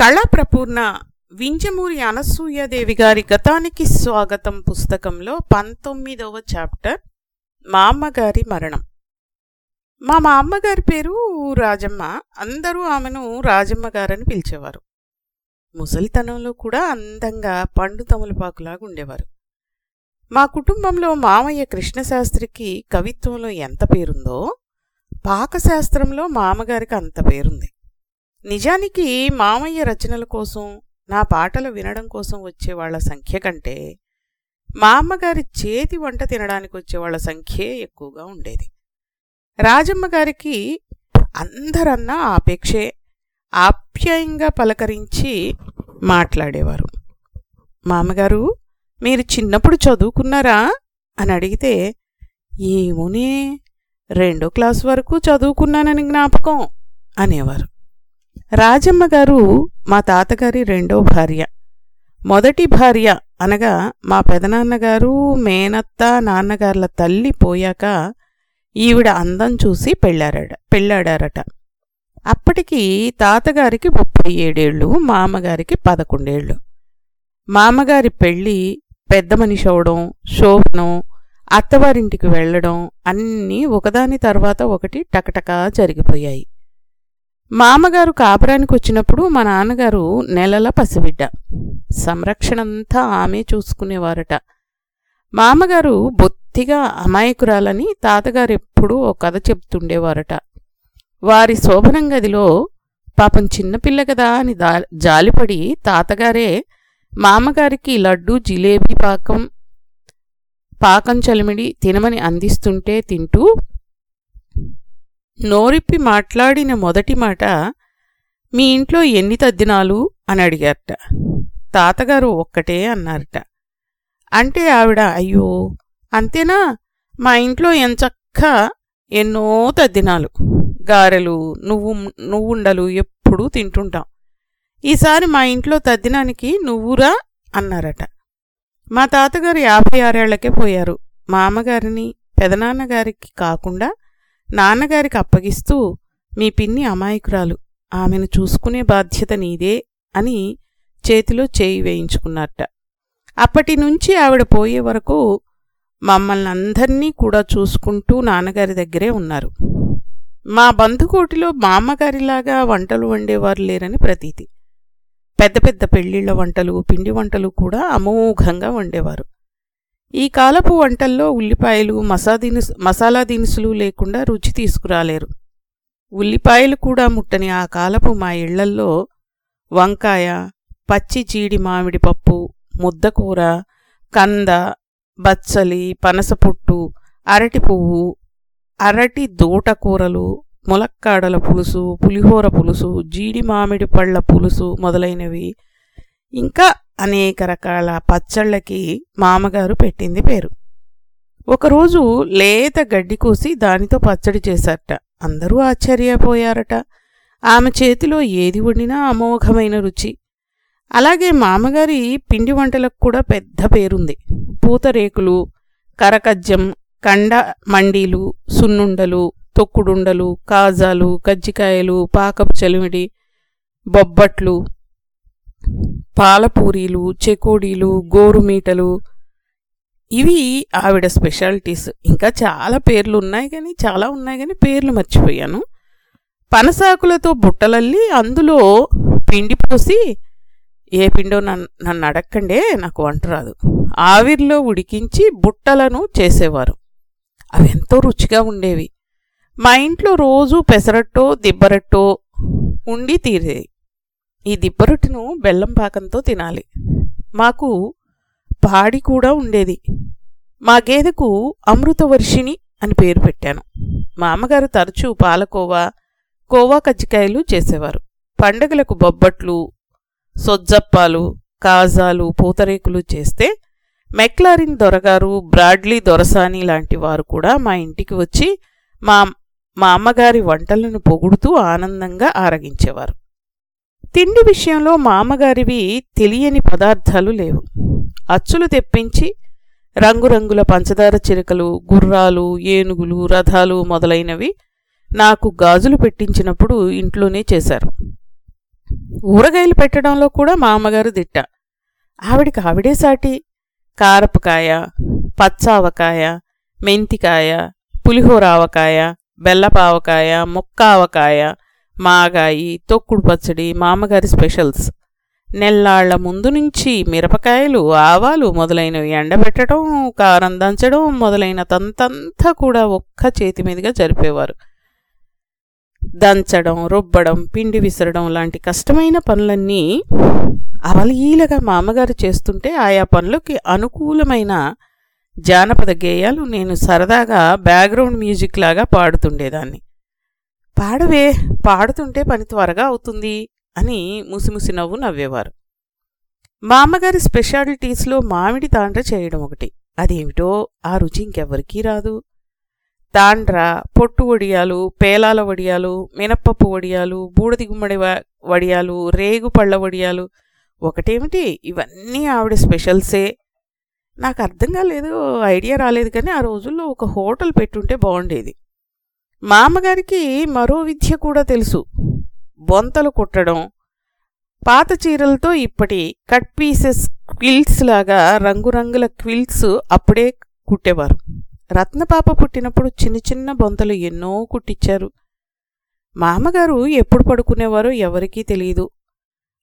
కళాప్రపూర్ణ వింజమూరి అనసూయదేవి గారి గతానికి స్వాగతం పుస్తకంలో పంతొమ్మిదవ చాప్టర్ మా అమ్మగారి మరణం. మా మా అమ్మగారి పేరు రాజమ్మ. అందరూ ఆమెను రాజమ్మ గారని పిలిచేవారు. ముసలితనంలో కూడా అందంగా పండు తమలపాకులాగా ఉండేవారు. మా కుటుంబంలో మామయ్య కృష్ణశాస్త్రికి కవిత్వంలో ఎంత పేరుందో పాకశాస్త్రంలో మామగారికి అంత పేరుంది. నిజానికి మామయ్య రచనల కోసం నా పాటలు వినడం కోసం వచ్చేవాళ్ళ సంఖ్య కంటే మా అమ్మగారి చేతి వంట తినడానికి వచ్చేవాళ్ళ సంఖ్యే ఎక్కువగా ఉండేది. రాజమ్మ గారికి అందరన్నా ఆపేక్షే ఆప్యాయంగా పలకరించి మాట్లాడేవారు. మామగారు మీరు చిన్నప్పుడు చదువుకున్నారా? అని అడిగితే ఏమునే రెండో క్లాస్ వరకు చదువుకున్నానని జ్ఞాపకం అనేవారు. రాజమ్మ గారు మా తాతగారి రెండో భార్య. మొదటి భార్య అనగా మా పెదనాన్నగారు మేనత్త నాన్నగార్ల తల్లి పోయాక ఈవిడ అందం చూసి పెళ్ళారట పెళ్ళాడారట. అప్పటికి తాతగారికి ముప్పై ఏడేళ్ళు మామగారికి పదకొండేళ్ళు. మామగారి పెళ్ళి పెద్ద మనిషి అవడం శోభనం అత్తవారింటికి వెళ్ళడం అన్నీ ఒకదాని తర్వాత ఒకటి టకటకా జరిగిపోయాయి. మామగారు కాపురానికి వచ్చినప్పుడు మా నాన్నగారు నెలల పసిబిడ్డ. సంరక్షణంతా ఆమె చూసుకునేవారట. మామగారు బొత్తిగా అమాయకురాలని తాతగారు ఎప్పుడూ ఓ కథ చెప్తుండేవారట వారి శోభనం గదిలో పాపం చిన్నపిల్ల కదా అని దా జాలిపడి తాతగారే మామగారికి లడ్డు జిలేబీ పాకం పాకం చలిమిడి తినమని అందిస్తుంటే తింటూ నోరిప్పి మాట్లాడిన మొదటి మాట మీ ఇంట్లో ఎన్ని తద్దినాలు? అని అడిగారట. తాతగారు ఒక్కటే అన్నారట. అంటే ఆవిడ అయ్యో అంతేనా? మా ఇంట్లో ఎంచక్క ఎన్నో తద్దినాలు. గారెలు నువ్వు నువ్వుండలు ఎప్పుడూ తింటుంటాం. ఈసారి మా ఇంట్లో తద్దినానికి నువ్వురా? అన్నారట. మా తాతగారు యాభై ఆరేళ్ళకే పోయారు. మా అమ్మగారిని పెదనాన్నగారికి కాకుండా నాన్నగారికి అప్పగిస్తూ మీ పిన్ని అమాయకురాలు. ఆమెను చూసుకునే బాధ్యత నీదే అని చేతిలో చేయి వేయించుకున్నట్ట. అప్పటి నుంచి ఆవిడ పోయే వరకు మమ్మల్ని అందర్నీ కూడా చూసుకుంటూ నాన్నగారి దగ్గరే ఉన్నారు. మా బంధుకోటిలో మా అమ్మగారిలాగా వంటలు వండేవారు లేరని ప్రతీతి. పెద్ద పెద్ద పెళ్ళిళ్ళ వంటలు పిండి వంటలు కూడా అమోఘంగా వండేవారు. ఈ కాలపు వంటల్లో ఉల్లిపాయలు మసా దినుసు మసాలా దినుసులు లేకుండా రుచి తీసుకురాలేరు. ఉల్లిపాయలు కూడా ముట్టని ఆ కాలపు మా ఇళ్ళల్లో వంకాయ పచ్చి జీడి మామిడి పప్పు ముద్దకూర కంద బచ్చలి పనసపుట్టు అరటి పువ్వు అరటి దూటకూరలు ములక్కాడల పులుసు పులిహోర పులుసు జీడి మామిడి పళ్ళ పులుసు మొదలైనవి. ఇంకా అనేక రకాల పచ్చళ్ళకి మామగారు పెట్టింది పేరు. ఒకరోజు లేత గడ్డి కోసి దానితో పచ్చడి చేశారట. అందరూ ఆశ్చర్యపోయారట. ఆమె చేతిలో ఏది వండినా అమోఘమైన రుచి. అలాగే మామగారి పిండి వంటలకు కూడా పెద్ద పేరుంది. పూతరేకులు కరకజ్జం కండ మండీలు సున్నుండలు తొక్కుడుండలు కాజాలు కజ్జికాయలు పాకపు చలిమిడి బొబ్బట్లు పాలపూరీలు చెకోడీలు గోరుమీటలు. ఇవి ఆవిడ స్పెషాలిటీస్. ఇంకా చాలా పేర్లు ఉన్నాయి కానీ చాలా ఉన్నాయి కానీ పేర్లు మర్చిపోయాను. పనసాకులతో బుట్టలల్లి అందులో పిండి పోసి ఏ పిండో నన్ను నన్ను అడక్కండే నాకు వంట రాదు. ఆవిరిలో ఉడికించి బుట్టలను చేసేవారు. అవి ఎంతో రుచిగా ఉండేవి. మా ఇంట్లో రోజు పెసరట్టో దిబ్బరట్టో ఉండి తీరేది. ఈ దిబ్బరొట్టును బెల్లం పాకంతో తినాలి. మాకు పాడి కూడా ఉండేది. మా గేదెకు అమృతవర్షిణి అని పేరు పెట్టాను. మా అమ్మగారు తరచూ పాలకోవా కోవా కజ్జికాయలు చేసేవారు. పండగలకు బొబ్బట్లు సొజ్జప్పాలు కాజాలు పూతరేకులు చేస్తే మెక్లారిన్ దొరగారు బ్రాడ్లీ దొరసాని లాంటి వారు కూడా మా ఇంటికి వచ్చి మా మా అమ్మగారి వంటలను పొగుడుతూ ఆనందంగా ఆరగించేవారు. తిండి విషయంలో మా అమ్మగారివి తెలియని పదార్థాలు లేవు. అచ్చులు తెప్పించి రంగురంగుల పంచదార చిరకలు గుర్రాలు ఏనుగులు రథాలు మొదలైనవి నాకు గాజులు పెట్టించినప్పుడు ఇంట్లోనే చేశారు. ఊరగాయలు పెట్టడంలో కూడా మా అమ్మగారు దిట్ట. ఆవిడికి ఆవిడే సాటి. కారపకాయ పచ్చావకాయ మెంతికాయ పులిహోర ఆవకాయ బెల్లపావకాయ ముక్క ఆవకాయ మాగాయి తొక్కుడు పచ్చడి మామగారి స్పెషల్స్. నెల్లాళ్ళ ముందు నుంచి మిరపకాయలు ఆవాలు మొదలైనవి ఎండబెట్టడం కారం దంచడం మొదలైన తంతంతా కూడా ఒక్క చేతి మీదుగా జరిపేవారు. దంచడం రుబ్బడం పిండి విసరడం లాంటి కష్టమైన పనులన్నీ అవలీలగా మా అమ్మగారు చేస్తుంటే ఆయా పనులకి అనుకూలమైన జానపద గేయాలు నేను సరదాగా బ్యాక్గ్రౌండ్ మ్యూజిక్ లాగా పాడుతుండేదాన్ని. పాడవే పాడుతుంటే పని త్వరగా అవుతుంది అని ముసిముసి నవ్వు నవ్వేవారు. మా అమ్మగారి స్పెషాలిటీస్లో మామిడి తాండ్ర చేయడం ఒకటి. అదేమిటో ఆ రుచి ఇంకెవ్వరికీ రాదు. తాండ్ర పొట్టు వడియాలు పేలాల వడియాలు మినప్పప్పు వడియాలు బూడిది గుమ్మడి వడియాలు రేగు పళ్ళ వడియాలు. ఒకటేమిటి? ఇవన్నీ ఆవిడ స్పెషల్సే. నాకు అర్థం కాలేదు ఐడియా రాలేదు కానీ ఆ రోజుల్లో ఒక హోటల్ పెట్టుంటే బాగుండేది. మామగారికి మరో విద్య కూడా తెలుసు. బొంతలు కుట్టడం పాత చీరలతో ఇప్పటి కట్ పీసెస్ క్విల్ట్స్ లాగా రంగురంగుల క్విల్ట్స్ అప్పుడే కుట్టేవారు. రత్నపాప పుట్టినప్పుడు చిన్న చిన్న బొంతలు ఎన్నో కుట్టించారు మామగారు ఎప్పుడు పడుకునేవారో ఎవరికీ తెలియదు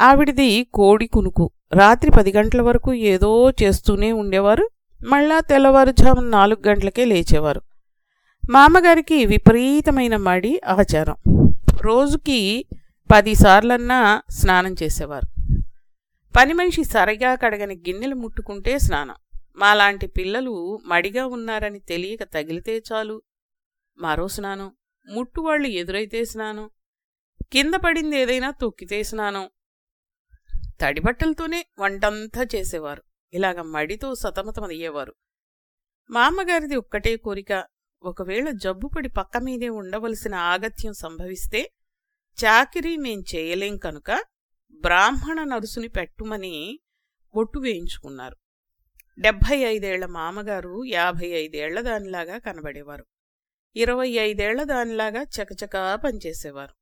ఆవిడిది కోడి కునుకు. రాత్రి పది గంటల వరకు ఏదో చేస్తూనే ఉండేవారు. మళ్ళా తెల్లవారుజాము నాలుగు గంటలకే లేచేవారు. మా అమ్మగారికి విపరీతమైన మడి ఆచారం. రోజుకి పదిసార్లన్నా స్నానం చేసేవారు. పని మనిషి సరిగా కడగని గిన్నెలు ముట్టుకుంటే స్నానం. మాలాంటి పిల్లలు మడిగా ఉన్నారని తెలియక తగిలితే చాలు. మరో స్నానం. ముట్టువాళ్ళు ఎదురైతే స్నానం. కింద పడింది ఏదైనా తొక్కితే స్నానం. తడిబట్టలతోనే వంటంతా చేసేవారు. ఇలాగ మడితో సతమతమయ్యేవారు. మా అమ్మగారిది ఒక్కటే కోరిక. ఒకవేళ జబ్బుపడి పక్క మీదే ఉండవలసిన ఆగత్యం సంభవిస్తే చాకిరీ మేం చేయలేం కనుక బ్రాహ్మణ నరుసుని పెట్టుమని బొట్టు వేయించుకున్నారు. డెబ్భై ఐదేళ్ళ మామగారు యాభై ఐదేళ్ళ దానిలాగా కనబడేవారు. ఇరవై ఐదేళ్ళ దానిలాగా చకచకా పనిచేసేవారు.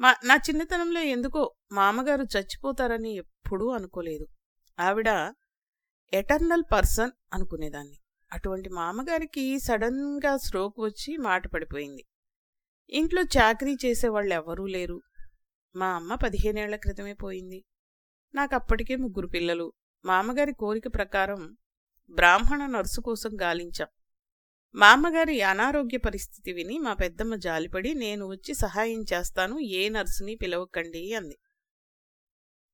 మా నా చిన్నతనంలో ఎందుకో మామగారు చచ్చిపోతారని ఎప్పుడూ అనుకోలేదు. ఆవిడ ఎటర్నల్ పర్సన్ అనుకునేదాన్ని. అటువంటి మామగారికి సడన్గా స్ట్రోక్ వచ్చి మాట పడిపోయింది. ఇంట్లో చాకరీ చేసేవాళ్ళు ఎవరూ లేరు. మా అమ్మ పదిహేనేళ్ళ క్రితమే పోయింది. నాకు అప్పటికే ముగ్గురు పిల్లలు. మామగారి కోరిక ప్రకారం బ్రాహ్మణ నర్సు కోసం గాలించాం. మా అమ్మగారి అనారోగ్య పరిస్థితి విని మా పెద్దమ్మ జాలిపడి నేను వచ్చి సహాయం చేస్తాను ఏ నర్సుని పిలవకండి అంది.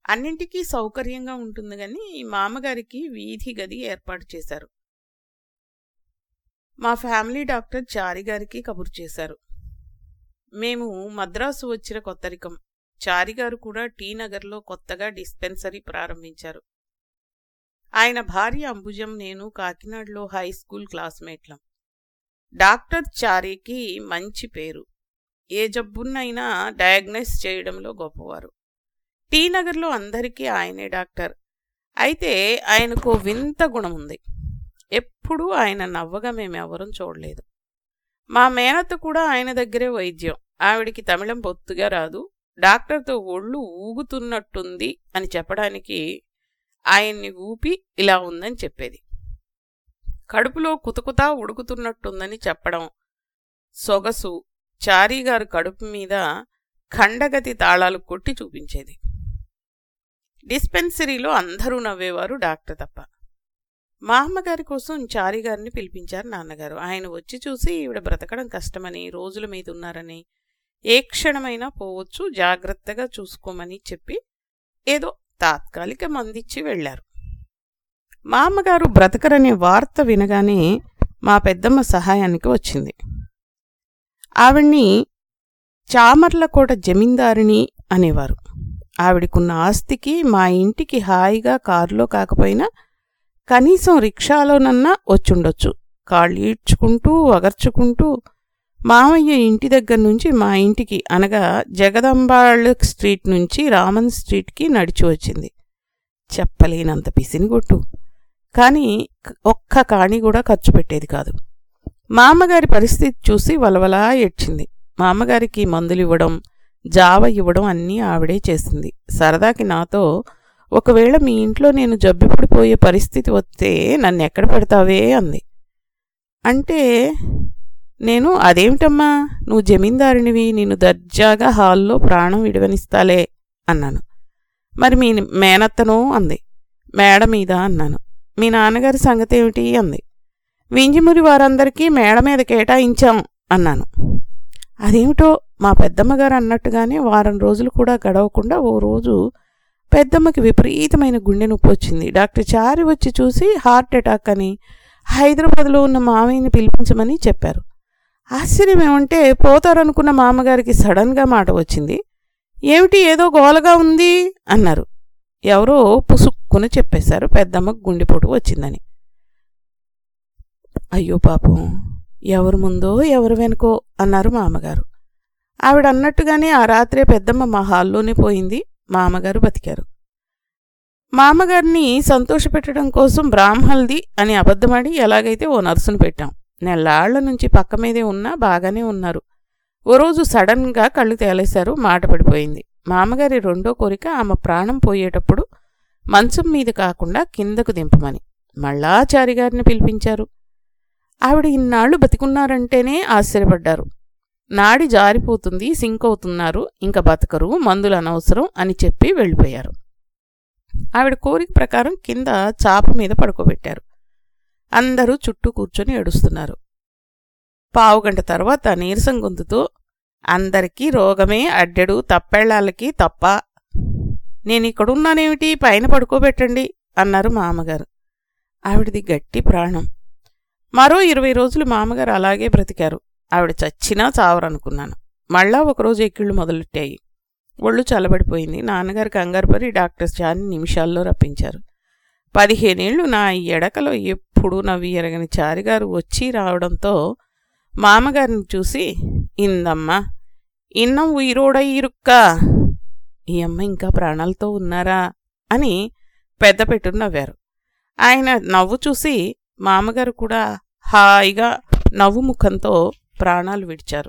అన్నింటికీ సౌకర్యంగా ఉంటుంది కానీ మామగారికి వీధి గది ఏర్పాటు చేశారు. మా ఫ్యామిలీ డాక్టర్ చారి గారికి కబురు చేశారు. మేము మద్రాసు వచ్చిన కొత్తరికం. చారిగారు కూడా టీ నగర్లో కొత్తగా డిస్పెన్సరీ ప్రారంభించారు. ఆయన భార్య అంబుజం నేను కాకినాడలో హై స్కూల్ క్లాస్మేట్లం. డాక్టర్ చారీకి మంచి పేరు. ఏ జబ్బున్నైనా డయాగ్నైజ్ చేయడంలో గొప్పవారు. టీ నగర్లో అందరికీ ఆయనే డాక్టర్. అయితే ఆయనకు వింత గుణం ఉంది ఎప్పుడూ ఆయన నవ్వగా మేమెవరూ చూడలేదు. మా మేనత్త కూడా ఆయన దగ్గరే వైద్యం. ఆవిడికి తమిళం బొత్తుగా రాదు. డాక్టర్తో ఒళ్ళు ఊగుతున్నట్టుంది అని చెప్పడానికి ఆయన్ని ఊపి ఇలా ఉందని చెప్పేది. కడుపులో కుతకుతా ఉడుకుతున్నట్టుందని చెప్పడం సొగసు చారీగారు కడుపు మీద ఖండగతి తాళాలు కొట్టి చూపించేది. డిస్పెన్సరీలో అందరూ నవ్వేవారు డాక్టర్ తప్ప. మా అమ్మగారి కోసం చారిగారిని పిలిపించారు నాన్నగారు. ఆయన వచ్చి చూసి ఈవిడ బ్రతకడం కష్టమని రోజుల మీద ఉన్నారని ఏ క్షణమైనా పోవచ్చు జాగ్రత్తగా చూసుకోమని చెప్పి ఏదో తాత్కాలిక మందిచ్చి వెళ్ళారు మా అమ్మగారు బ్రతకరనే వార్త వినగానే మా పెద్దమ్మ సహాయానికి వచ్చింది. ఆవిడ్ని చామర్లకోట జమీందారిని అనేవారు. ఆవిడకున్న ఆస్తికి మా ఇంటికి హాయిగా కారులో కాకపోయినా కనీసం రిక్షాలోనన్నా వచ్చుండొచ్చు. కాళ్ళు ఈడ్చుకుంటూ అగర్చుకుంటూ మామయ్య ఇంటి దగ్గర నుంచి మా ఇంటికి అనగా జగదంబాళ్ళ స్ట్రీట్ నుంచి రామన్ స్ట్రీట్కి నడిచి వచ్చింది. చెప్పలేనంత పిసినిగొట్టు. కానీ ఒక్క కాణి కూడా ఖర్చు పెట్టేది కాదు. మా అమ్మగారి పరిస్థితి చూసి వలవలా ఏడ్చింది. మా అమ్మగారికి మందులు ఇవ్వడం జావ ఇవ్వడం అన్నీ ఆవిడే చేసింది. సరదాకి నాతో ఒకవేళ మీ ఇంట్లో నేను జబ్బిపడిపోయే పరిస్థితి వస్తే నన్ను ఎక్కడ పెడతావే అంది. అంటే నేను అదేమిటమ్మా? నువ్వు జమీందారునివి నిన్ను దర్జాగా హాల్లో ప్రాణం విడవనిస్తాలే అన్నాను. మరి మీ మేనత్తను అంది. మేడ మీద అన్నాను. మీ నాన్నగారి సంగతి ఏమిటి అంది. వింజిమురి వారందరికీ మేడ మీద కేటాయించాం అన్నాను. అదేమిటో మా పెద్దమ్మగారు అన్నట్టుగానే వారం రోజులు కూడా గడవకుండా ఓ రోజు పెద్దమ్మకి విపరీతమైన గుండె నొప్పి వచ్చింది. డాక్టర్ చారి వచ్చి చూసి హార్ట్ అటాక్ అని హైదరాబాద్లో ఉన్న మామయ్యని పిలిపించమని చెప్పారు. ఆశ్చర్యం ఏమంటే పోతారనుకున్న మామగారికి సడన్గా మాట వచ్చింది. ఏమిటి ఏదో గోలగా ఉంది? అన్నారు. ఎవరో పుసుక్కుని చెప్పేశారు పెద్దమ్మకు గుండెపోటు వచ్చిందని. అయ్యో పాపం ఎవరు ముందో ఎవరు వెనుకో అన్నారు మామగారు. ఆవిడ అన్నట్టుగానే ఆ రాత్రే పెద్దమ్మ మా హాల్లోనే పోయింది. మామగారు బతికారు. మామగారిని సంతోషపెట్టడం కోసం బ్రాహ్మల్ది అని అబద్ధమాడి ఎలాగైతే ఓ నర్సును పెట్టాం. నెల్లాళ్ళ నుంచి పక్క మీదే ఉన్నా బాగానే ఉన్నారు. ఓ రోజు సడన్గా కళ్ళు తేలేశారు మాట పడిపోయింది. మామగారి రెండో కోరిక ఆమె ప్రాణం పోయేటప్పుడు మంచం మీద కాకుండా కిందకు దింపమని మళ్ళా చారిగారిని పిలిపించారు. ఆవిడ ఇన్నాళ్ళు బతికున్నారంటేనే ఆశ్చర్యపడ్డారు. నాడి జారిపోతుంది సింక్ అవుతున్నారు ఇంకా బతకరు మందులు అనవసరం అని చెప్పి వెళ్ళిపోయారు. ఆవిడ కోరిక ప్రకారం కింద చాప మీద పడుకోబెట్టారు. అందరూ చుట్టూ కూర్చొని ఏడుస్తున్నారు. పావుగంట తర్వాత నీరసం గొంతుతో అందరికీ రోగమే అడ్డెడు తప్పెళ్ళాలకి తప్ప. నేను ఇక్కడున్నానేమిటి? పైన పడుకోబెట్టండి అన్నారు మామగారు. ఆవిడది గట్టి ప్రాణం. మరో ఇరవై రోజులు మామగారు అలాగే బ్రతికారు. ఆవిడ చచ్చినా చావరనుకున్నాను. మళ్ళా ఒకరోజు ఎక్కిళ్ళు మొదలెట్టాయి. ఒళ్ళు చల్లబడిపోయింది. నాన్నగారు కంగారు పడి డాక్టర్ చాని నిమిషాల్లో రప్పించారు. పదిహేనేళ్ళు నా ఎడకలో ఎప్పుడూ నవ్వి ఎరగని చారిగారు వచ్చి రావడంతో మామగారిని చూసి ఇందమ్మా ఇన్నం ఉయిరోడ ఇరుక్క ఈ అమ్మ ఇంకా ప్రాణాలతో ఉన్నారా? అని పెద్ద పెట్టును నవ్వారు. ఆయన నవ్వు చూసి మామగారు కూడా హాయిగా నవ్వు ముఖంతో ప్రాణాలు విడిచారు.